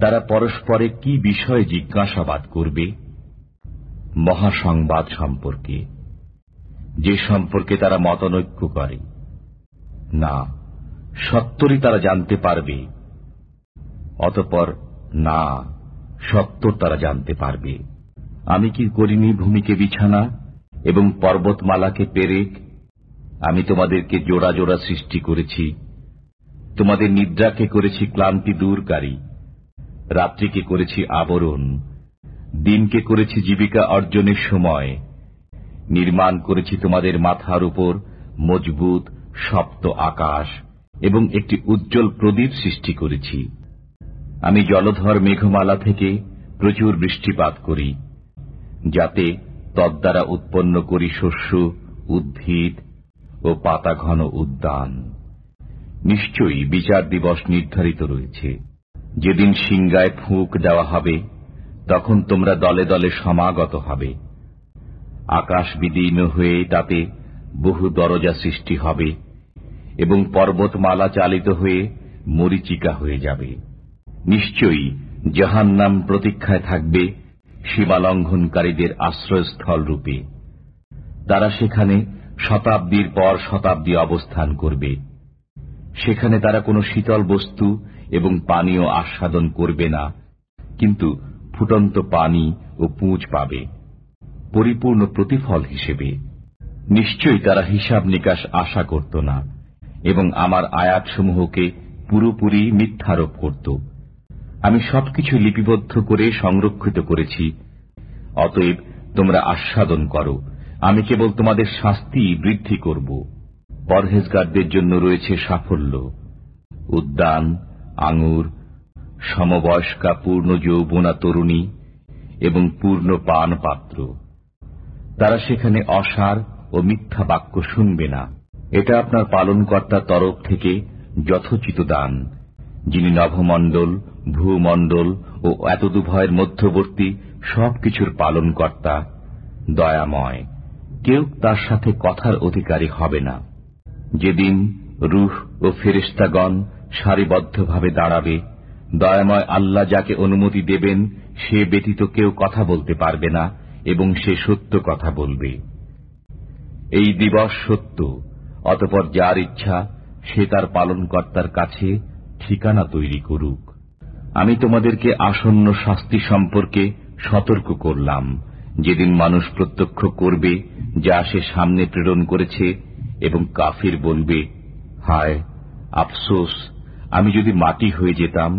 তারা পরস্পরে কি বিষয়ে জিজ্ঞাসাবাদ করবে? মহাসংবাদ সম্পর্কে। যে সম্পর্কে তারা মতনৈক্য করে। না সত্তরই তারা জানতে পারবে। অতপর, না সত্তর তারা জানতে পারবে। আমি কি করিনি ভূমিকে বিছানা এবং পর্বতমালাকে পেরেক? আমি তোমাদেরকে জোড়া জোড়া সৃষ্টি করেছি। তোমাদের নিদ্রাকে করেছি ক্লান্তি দূরকারী। রাত্রিকে করেছি আবরণ, দিনকে করেছি জীবিকা অর্জনের সময়, নির্মাণ করেছি তোমাদের মাথার উপর মজবুত সপ্ত আকাশ, এবং একটি উজ্জ্বল প্রদীপ সৃষ্টি করেছি। আমি জলধর মেঘমালা থেকে প্রচুর বৃষ্টিপাত করি, যাতে তদ্বারা উৎপন্ন করি শস্য, উদ্ভিদ ও পাতা ঘন উদ্যান। নিশ্চয়ই বিচার দিবস নির্ধারিত রয়েছে। যেদিন সিংগায় ফুঁক দেওয়া হবে, তখন তোমরা দলে দলে সমাগত হবে। আকাশ বিদীর্ণ হয়ে তাতে বহু দরজা সৃষ্টি হবে এবং পর্বতমালা চালিত হয়ে মরিচিকা হয়ে যাবে। নিশ্চয়ই জাহান্নাম প্রতীক্ষায় থাকবে সীমালঙ্ঘনকারীদের আশ্রয়স্থল রূপে। তারা সেখানে শতাব্দীর পর শতাব্দী অবস্থান করবে। সেখানে তারা কোনো শীতল বস্তু এবং পানীয় আস্বাদন করবে না, কিন্তু ফুটন্ত পানি ও পুঁজ পাবে, পরিপূর্ণ প্রতিফল হিসেবে। নিশ্চয়ই তারা হিসাব নিকাশ আশা করত না, এবং আমার আয়াতসমূহকে পুরোপুরি মিথ্যারোপ করত। আমি সবকিছু লিপিবদ্ধ করে সংরক্ষিত করেছি, অতএব তোমরা আস্বাদন করো। আমি কেবল তোমাদের শাস্তি বৃদ্ধি করব। পরহেজগারদের জন্য রয়েছে সাফল্য, উদ্যান আঙুর, সমবয়স্কা পূর্ণ যৌবনা তরুণী এবং পূর্ণ পান পাত্র। তারা সেখানে অসার ও মিথ্যা বাক্য শুনবে না। এটা আপনার পালনকর্তার তরফ থেকে যথোচিত দান, যিনি নভমণ্ডল, ভূমণ্ডল ও এতদুভয়ের মধ্যবর্তী সবকিছুর পালনকর্তা, দয়াময়। কেউ তার সাথে কথার অধিকারী হবে না। যেদিন রুহ ও ফেরিস্তাগণ সারিবদ্ধভাবে দাঁড়াবে। দয়াময় আল্লাহ যাকে অনুমতি দেবেন, সে ব্যতীত কেউ কথা বলতে পারবে না এবং সে সত্য কথা বলবে। এই দিবস সত্য, অতপর যার ইচ্ছা, সে তার পালনকর্তার কাছে ঠিকানা তৈরি করুক। আমি তোমাদেরকে আসন্ন শাস্তি সম্পর্কে সতর্ক করলাম। যেদিন মানুষ প্রত্যক্ষ করবে যা সে সামনে প্রেরণ করেছে এবং কাফির বলবে, হায়, আফসোস আমি যদি মাটি হয়ে যেতাম